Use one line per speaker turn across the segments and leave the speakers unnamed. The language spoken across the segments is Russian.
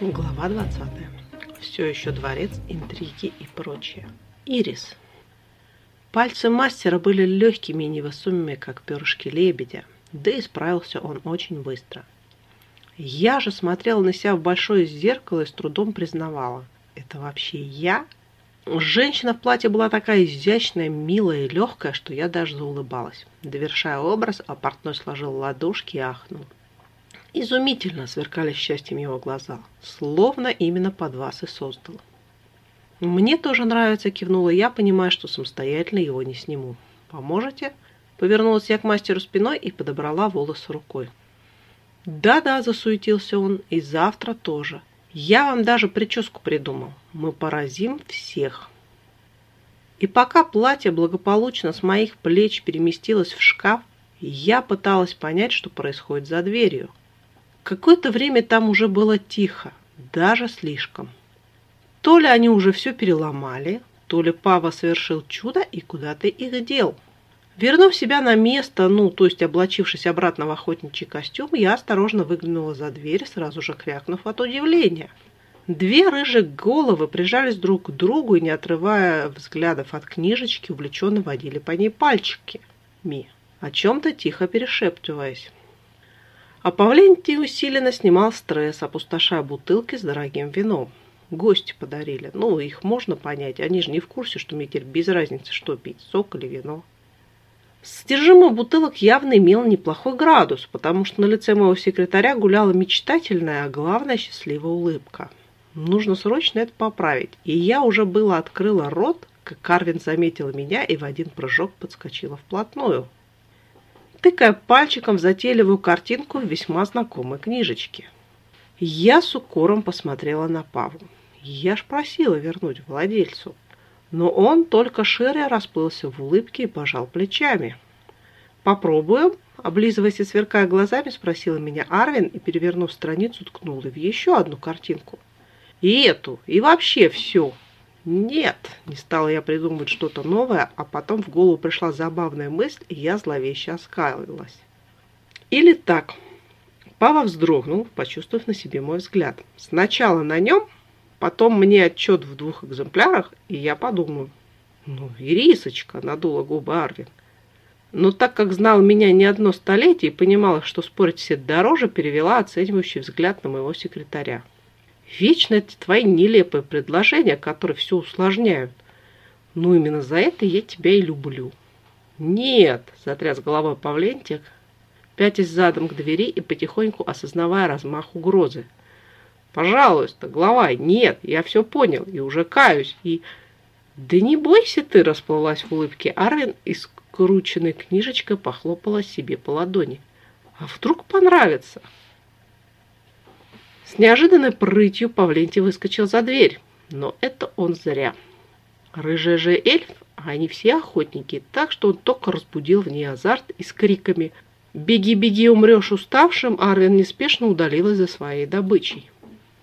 Глава 20. Все еще дворец, интриги и прочее. Ирис. Пальцы мастера были легкими и невесомыми, как перышки лебедя, да и справился он очень быстро. Я же смотрела на себя в большое зеркало и с трудом признавала. Это вообще я? Женщина в платье была такая изящная, милая и легкая, что я даже заулыбалась. Довершая образ, а портной сложил ладошки и ахнул. Изумительно сверкали счастьем его глаза, словно именно под вас и создал. «Мне тоже нравится», — кивнула я, понимая, что самостоятельно его не сниму. «Поможете?» Повернулась я к мастеру спиной и подобрала волосы рукой. «Да-да», — засуетился он, — «и завтра тоже. Я вам даже прическу придумал. Мы поразим всех». И пока платье благополучно с моих плеч переместилось в шкаф, я пыталась понять, что происходит за дверью. Какое-то время там уже было тихо, даже слишком. То ли они уже все переломали, то ли Пава совершил чудо и куда-то их дел. Вернув себя на место, ну, то есть облачившись обратно в охотничий костюм, я осторожно выглянула за дверь, сразу же крякнув от удивления. Две рыжие головы прижались друг к другу и, не отрывая взглядов от книжечки, увлеченно водили по ней пальчики. Ми, о чем-то тихо перешептываясь. А Павлентий усиленно снимал стресс, опустошая бутылки с дорогим вином. Гости подарили. Ну, их можно понять. Они же не в курсе, что мне теперь без разницы, что пить, сок или вино. Содержимое бутылок явно имел неплохой градус, потому что на лице моего секретаря гуляла мечтательная, а главное счастливая улыбка. Нужно срочно это поправить. И я уже было открыла рот, как Карвин заметила меня и в один прыжок подскочила вплотную тыкая пальчиком в затейливую картинку в весьма знакомой книжечке. Я с укором посмотрела на Павла. Я ж просила вернуть владельцу. Но он только шире расплылся в улыбке и пожал плечами. «Попробуем?» Облизываясь и сверкая глазами, спросила меня Арвин и, перевернув страницу, ткнула в еще одну картинку. «И эту, и вообще все!» Нет, не стала я придумывать что-то новое, а потом в голову пришла забавная мысль, и я зловеще оскалилась. Или так. Пава вздрогнул, почувствовав на себе мой взгляд. Сначала на нем, потом мне отчет в двух экземплярах, и я подумаю. Ну, Ирисочка, надула губы Арвин. Но так как знал меня не одно столетие и понимала, что спорить все дороже, перевела оценивающий взгляд на моего секретаря. Вечно эти твои нелепые предложения, которые все усложняют. Ну, именно за это я тебя и люблю. Нет, затряс головой Павлентик, пятясь задом к двери и потихоньку осознавая размах угрозы. Пожалуйста, глава, нет, я все понял и уже каюсь, и... Да не бойся ты, расплылась в улыбке Арвин и скрученной книжечкой похлопала себе по ладони. А вдруг понравится? С неожиданной прытью Павлентий выскочил за дверь, но это он зря. Рыжая же эльф, а они все охотники, так что он только разбудил в ней азарт и с криками «Беги, беги, умрешь уставшим!» Арвин неспешно удалилась за своей добычей.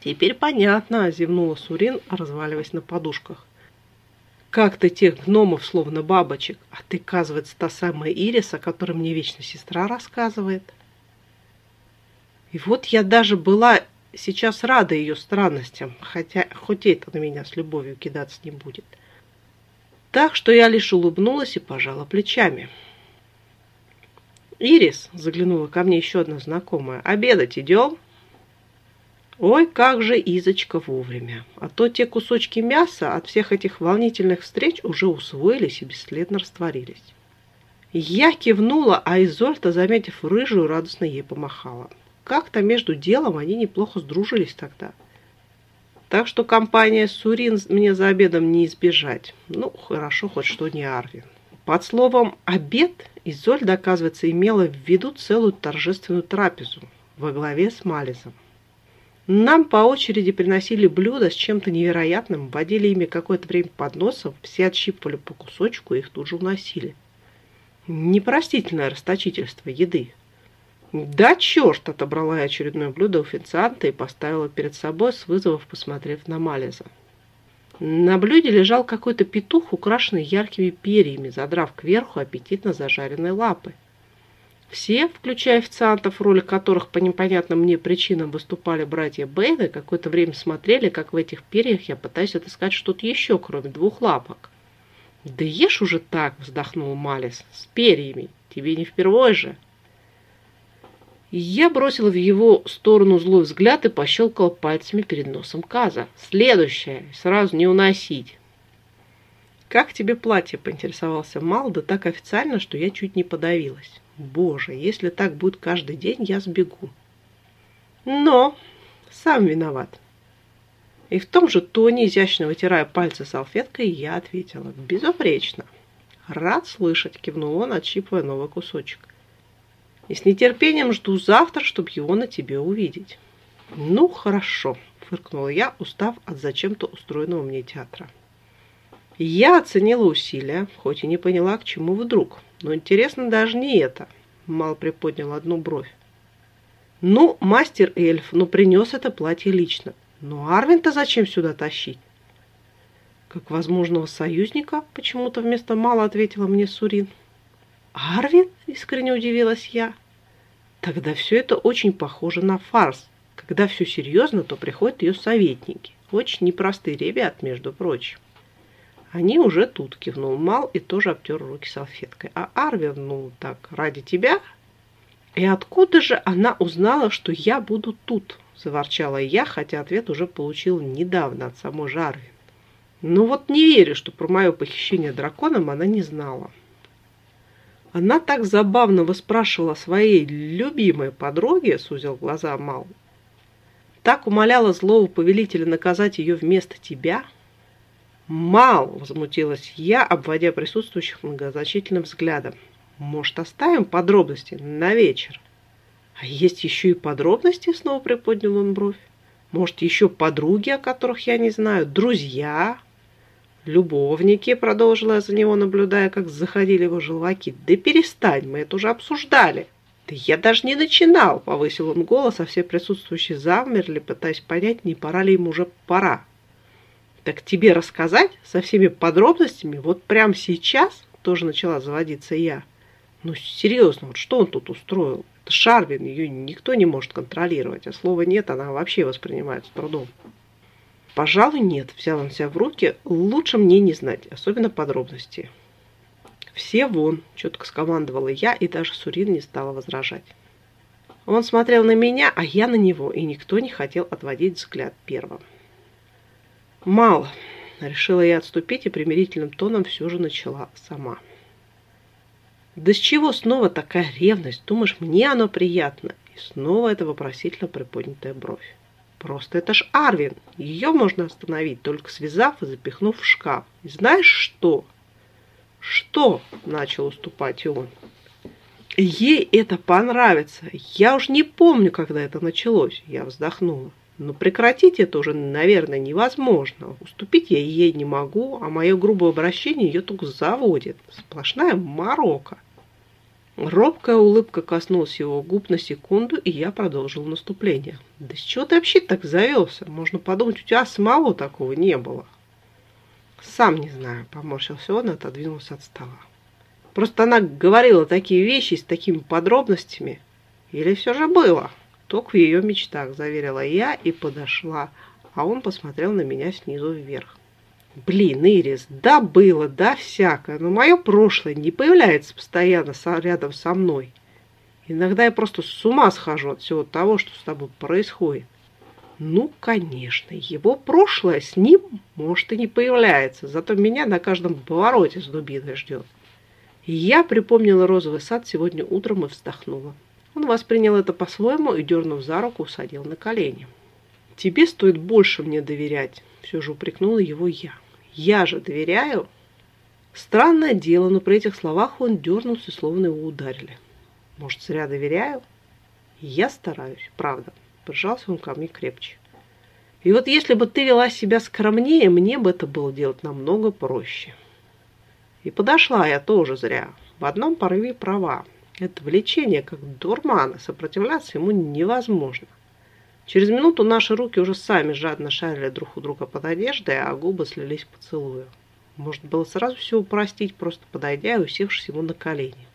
«Теперь понятно», — зевнула Сурин, разваливаясь на подушках. «Как ты тех гномов, словно бабочек, а ты, оказывается, та самая Ирис, о которой мне вечно сестра рассказывает». И вот я даже была сейчас рада ее странностям, хотя хоть это на меня с любовью кидаться не будет. Так что я лишь улыбнулась и пожала плечами. «Ирис», — заглянула ко мне еще одна знакомая, — «обедать идем?» Ой, как же Изочка вовремя. А то те кусочки мяса от всех этих волнительных встреч уже усвоились и бесследно растворились. Я кивнула, а Изольта, заметив рыжую, радостно ей помахала. Как-то между делом они неплохо сдружились тогда. Так что компания Сурин мне за обедом не избежать. Ну, хорошо, хоть что не Арвин. Под словом «обед» Изольда, оказывается, имела в виду целую торжественную трапезу во главе с Мализом. Нам по очереди приносили блюда с чем-то невероятным, водили ими какое-то время под носом, все отщипывали по кусочку и их тут же уносили. Непростительное расточительство еды. «Да черт!» – отобрала я очередное блюдо у официанта и поставила перед собой, с вызовов посмотрев на Малеза. На блюде лежал какой-то петух, украшенный яркими перьями, задрав кверху аппетитно зажаренные лапы. Все, включая официантов, роли которых по непонятным мне причинам выступали братья Бэйны, какое-то время смотрели, как в этих перьях я пытаюсь отыскать что-то еще, кроме двух лапок. «Да ешь уже так!» — вздохнул Малис. «С перьями! Тебе не впервой же!» Я бросила в его сторону злой взгляд и пощелкала пальцами перед носом Каза. «Следующее! Сразу не уносить!» «Как тебе платье?» — поинтересовался Мал, да так официально, что я чуть не подавилась. «Боже, если так будет каждый день, я сбегу». «Но сам виноват». И в том же тоне, изящно вытирая пальцы салфеткой, я ответила «Безупречно». «Рад слышать», — кивнул он, отщипывая новый кусочек. «И с нетерпением жду завтра, чтобы его на тебе увидеть». «Ну, хорошо», — фыркнула я, устав от зачем-то устроенного мне театра. Я оценила усилия, хоть и не поняла, к чему вдруг. Но интересно даже не это. Мал приподнял одну бровь. Ну, мастер-эльф, ну принес это платье лично. Но Арвин-то зачем сюда тащить? Как возможного союзника, почему-то вместо Мала ответила мне Сурин. Арвин? Искренне удивилась я. Тогда все это очень похоже на фарс. Когда все серьезно, то приходят ее советники. Очень непростые ребят, между прочим. Они уже тут, кивнул Мал и тоже обтер руки салфеткой. А Арвин, ну так, ради тебя? И откуда же она узнала, что я буду тут? Заворчала я, хотя ответ уже получил недавно от самой Жарвин. Ну вот не верю, что про мое похищение драконом она не знала. Она так забавно выспрашивала своей любимой подруге, сузил глаза Мал. Так умоляла злого повелителя наказать ее вместо тебя – «Мал!» – возмутилась я, обводя присутствующих многозначительным взглядом. «Может, оставим подробности на вечер?» «А есть еще и подробности?» – снова приподнял он бровь. «Может, еще подруги, о которых я не знаю? Друзья?» «Любовники», — продолжила я за него, наблюдая, как заходили его желваки. «Да перестань, мы это уже обсуждали». «Да я даже не начинал», — повысил он голос, а все присутствующие замерли, пытаясь понять, не пора ли ему уже пора. Так тебе рассказать со всеми подробностями вот прямо сейчас тоже начала заводиться я. Ну, серьезно, вот что он тут устроил? Это Шарвин, ее никто не может контролировать, а слова нет, она вообще воспринимает с трудом. Пожалуй, нет, взял он себя в руки, лучше мне не знать, особенно подробности. Все вон, четко скомандовала я, и даже Сурин не стала возражать. Он смотрел на меня, а я на него, и никто не хотел отводить взгляд первым. Мало. Решила я отступить и примирительным тоном все же начала сама. Да с чего снова такая ревность? Думаешь, мне оно приятно? И снова эта вопросительно приподнятая бровь. Просто это ж Арвин. Ее можно остановить, только связав и запихнув в шкаф. И знаешь что? Что? Начал уступать он. Ей это понравится. Я уж не помню, когда это началось. Я вздохнула. Но прекратить это уже, наверное, невозможно. Уступить я ей не могу, а мое грубое обращение ее только заводит. Сплошная морока. Робкая улыбка коснулась его губ на секунду, и я продолжил наступление. «Да с чего ты вообще так завелся? Можно подумать, у тебя самого такого не было». «Сам не знаю», — поморщился он и отодвинулся от стола. «Просто она говорила такие вещи с такими подробностями. Или все же было?» Только в ее мечтах, заверила я и подошла, а он посмотрел на меня снизу вверх. Блин, Ирис, да было, да всякое, но мое прошлое не появляется постоянно рядом со мной. Иногда я просто с ума схожу от всего того, что с тобой происходит. Ну, конечно, его прошлое с ним, может, и не появляется, зато меня на каждом повороте с дубиной ждет. Я припомнила розовый сад сегодня утром и вздохнула. Он воспринял это по-своему и, дернув за руку, усадил на колени. «Тебе стоит больше мне доверять», — все же упрекнула его я. «Я же доверяю». Странное дело, но при этих словах он дернулся, словно его ударили. «Может, зря доверяю?» «Я стараюсь, правда», — прижался он ко мне крепче. «И вот если бы ты вела себя скромнее, мне бы это было делать намного проще». И подошла я тоже зря. В одном порыве права. Это влечение, как дурмана, сопротивляться ему невозможно. Через минуту наши руки уже сами жадно шарили друг у друга под одеждой, а губы слились поцелую. Можно было сразу все упростить, просто подойдя и усевшись ему на колени.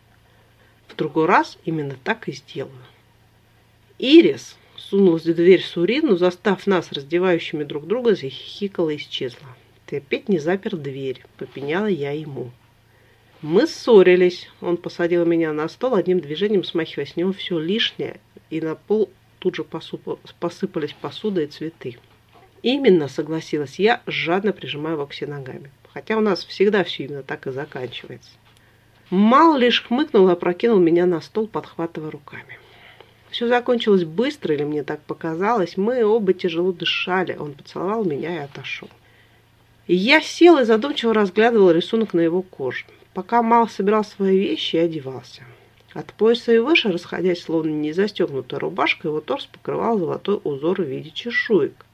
В другой раз именно так и сделаю. Ирис сунулась в дверь Сурину, застав нас раздевающими друг друга, захихикала и исчезла. Ты опять не запер дверь, попеняла я ему. Мы ссорились. Он посадил меня на стол, одним движением смахивая с него все лишнее, и на пол тут же посыпались посуда и цветы. Именно, согласилась я, жадно прижимая к себе ногами. Хотя у нас всегда все именно так и заканчивается. Мал лишь хмыкнул и опрокинул меня на стол, подхватывая руками. Все закончилось быстро, или мне так показалось. Мы оба тяжело дышали. Он поцеловал меня и отошел. Я сел и задумчиво разглядывал рисунок на его коже, пока Мал собирал свои вещи и одевался. От пояса и выше, расходясь словно не застегнутая рубашка, его торс покрывал золотой узор в виде чешуек.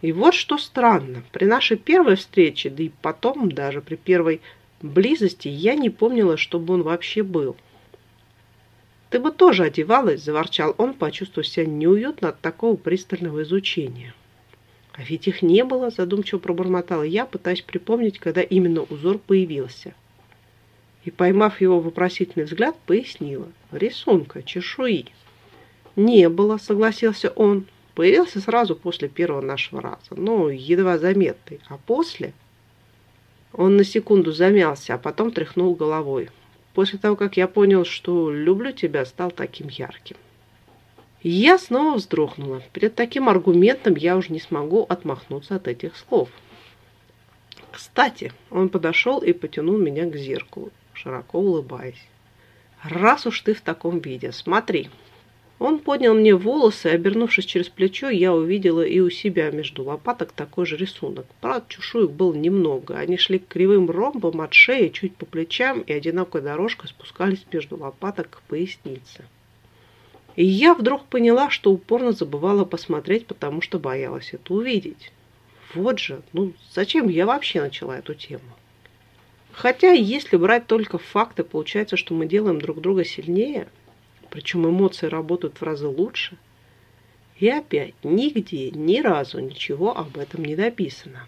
И вот что странно, при нашей первой встрече, да и потом даже при первой близости, я не помнила, чтобы он вообще был. «Ты бы тоже одевалась», – заворчал он, почувствовав себя неуютно от такого пристального изучения. «А ведь их не было», – задумчиво пробормотала я, пытаясь припомнить, когда именно узор появился. И, поймав его вопросительный взгляд, пояснила. «Рисунка, чешуи». «Не было», – согласился он. Появился сразу после первого нашего раза, но едва заметный. А после... Он на секунду замялся, а потом тряхнул головой. После того, как я понял, что люблю тебя, стал таким ярким. Я снова вздрогнула. Перед таким аргументом я уже не смогу отмахнуться от этих слов. Кстати, он подошел и потянул меня к зеркалу, широко улыбаясь. «Раз уж ты в таком виде, смотри». Он поднял мне волосы, и, обернувшись через плечо, я увидела и у себя между лопаток такой же рисунок. Правда, чешуек было немного. Они шли кривым ромбом от шеи, чуть по плечам, и одинокой дорожкой спускались между лопаток к пояснице. И я вдруг поняла, что упорно забывала посмотреть, потому что боялась это увидеть. Вот же, ну зачем я вообще начала эту тему? Хотя, если брать только факты, получается, что мы делаем друг друга сильнее – причем эмоции работают в разы лучше. И опять нигде, ни разу ничего об этом не написано.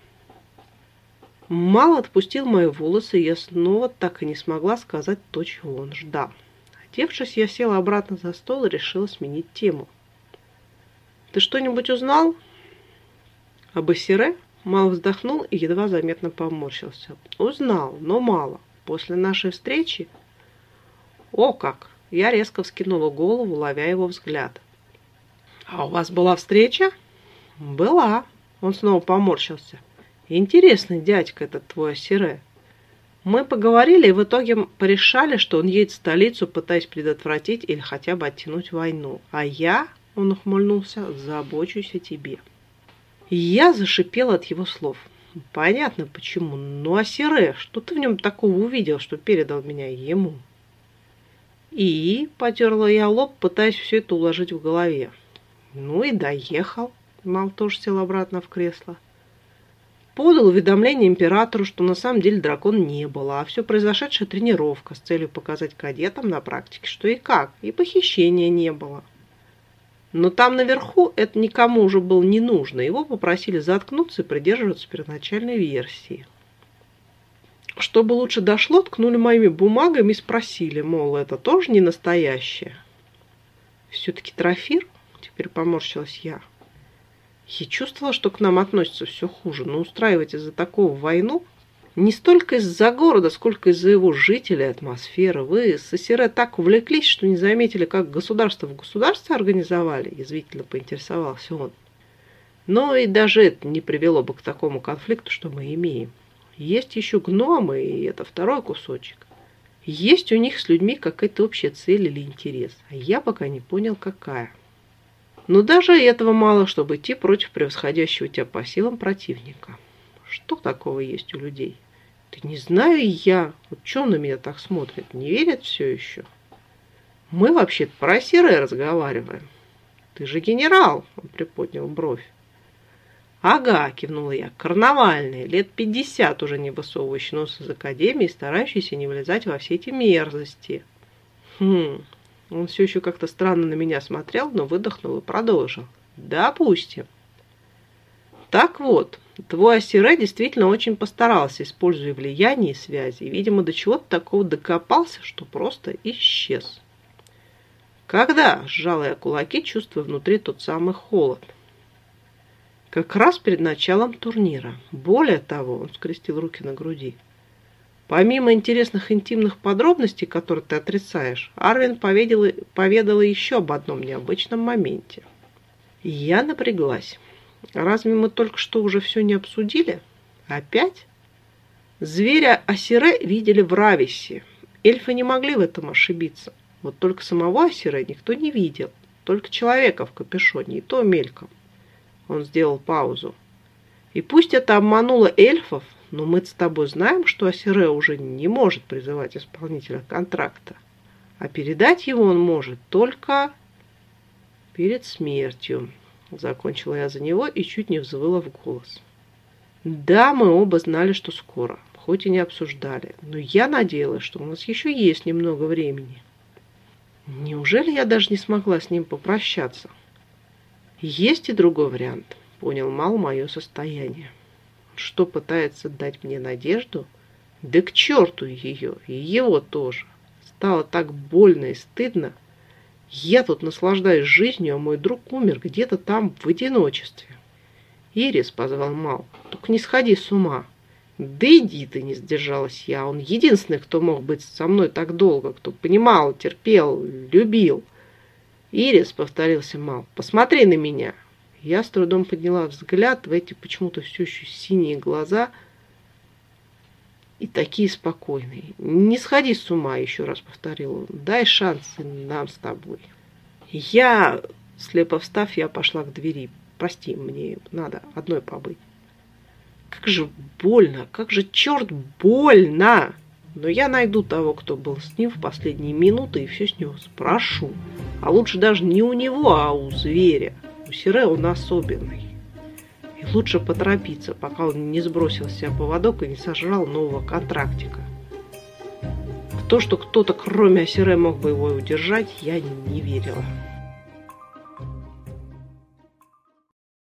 Мал отпустил мои волосы, и я снова так и не смогла сказать то, чего он ждал. Одевшись, я села обратно за стол и решила сменить тему. «Ты что-нибудь узнал?» «Об Эсире?» Мал вздохнул и едва заметно поморщился. «Узнал, но мало. После нашей встречи...» «О как! Я резко вскинула голову, ловя его взгляд. «А у вас была встреча?» «Была». Он снова поморщился. «Интересный дядька этот твой Асире. Мы поговорили и в итоге порешали, что он едет в столицу, пытаясь предотвратить или хотя бы оттянуть войну. А я, он ухмыльнулся, забочусь о тебе». Я зашипела от его слов. Понятно почему. Ну, Асире, что ты в нем такого увидел, что передал меня ему?» И потерла я лоб, пытаясь все это уложить в голове. Ну и доехал. Мал тоже сел обратно в кресло. Подал уведомление императору, что на самом деле дракон не было, а все произошедшая тренировка с целью показать кадетам на практике, что и как, и похищения не было. Но там наверху это никому уже было не нужно, его попросили заткнуться и придерживаться первоначальной версии. Чтобы лучше дошло, ткнули моими бумагами и спросили, мол, это тоже не настоящее. Все-таки трофир? Теперь поморщилась я. Я чувствовала, что к нам относятся все хуже, но устраивать из-за такого войну не столько из-за города, сколько из-за его жителей, атмосферы. Вы с Осире так увлеклись, что не заметили, как государство в государстве организовали, язвительно поинтересовался он. Но и даже это не привело бы к такому конфликту, что мы имеем. Есть еще гномы, и это второй кусочек. Есть у них с людьми какая-то общая цель или интерес, а я пока не понял, какая. Но даже этого мало, чтобы идти против превосходящего тебя по силам противника. Что такого есть у людей? Ты не знаю я. Вот что на меня так смотрит? Не верят все еще? Мы вообще-то про Сире разговариваем. Ты же генерал, он приподнял бровь. «Ага», – кивнула я, – «карнавальные, лет пятьдесят уже не высовывающий нос из академии, старающийся не влезать во все эти мерзости». «Хм...» Он все еще как-то странно на меня смотрел, но выдохнул и продолжил. «Допустим». Так вот, твой Асире действительно очень постарался, используя влияние и связи. И, видимо, до чего-то такого докопался, что просто исчез. Когда? Сжала кулаки, чувствуя внутри тот самый холод. Как раз перед началом турнира. Более того, он скрестил руки на груди. Помимо интересных интимных подробностей, которые ты отрицаешь, Арвин поведала, поведала еще об одном необычном моменте. Я напряглась. Разве мы только что уже все не обсудили? Опять? Зверя Асире видели в Рависе. Эльфы не могли в этом ошибиться. Вот только самого Асире никто не видел. Только человека в капюшоне, и то мельком. Он сделал паузу. И пусть это обмануло эльфов, но мы с тобой знаем, что Асире уже не может призывать исполнителя контракта. А передать его он может только перед смертью. Закончила я за него и чуть не взвыла в голос. Да, мы оба знали, что скоро, хоть и не обсуждали, но я надеялась, что у нас еще есть немного времени. Неужели я даже не смогла с ним попрощаться? Есть и другой вариант, понял Мал мое состояние. Что пытается дать мне надежду? Да к черту ее, и его тоже. Стало так больно и стыдно, я тут наслаждаюсь жизнью, а мой друг умер где-то там в одиночестве. Ирис позвал Мал. Только не сходи с ума. Да иди ты, не сдержалась я. Он единственный, кто мог быть со мной так долго, кто понимал, терпел, любил. Ирис, повторился Мал, посмотри на меня. Я с трудом подняла взгляд в эти почему-то все еще синие глаза и такие спокойные. Не сходи с ума, еще раз повторил он. Дай шансы нам с тобой. Я, слепо встав, я пошла к двери. Прости, мне надо одной побыть. Как же больно, как же черт больно! Но я найду того, кто был с ним в последние минуты, и все с него спрошу. А лучше даже не у него, а у зверя. У Сире он особенный. Лучше поторопиться, пока он не сбросил себя поводок и не сожрал нового контрактика. В то, что кто-то кроме Асире мог бы его удержать, я не верила.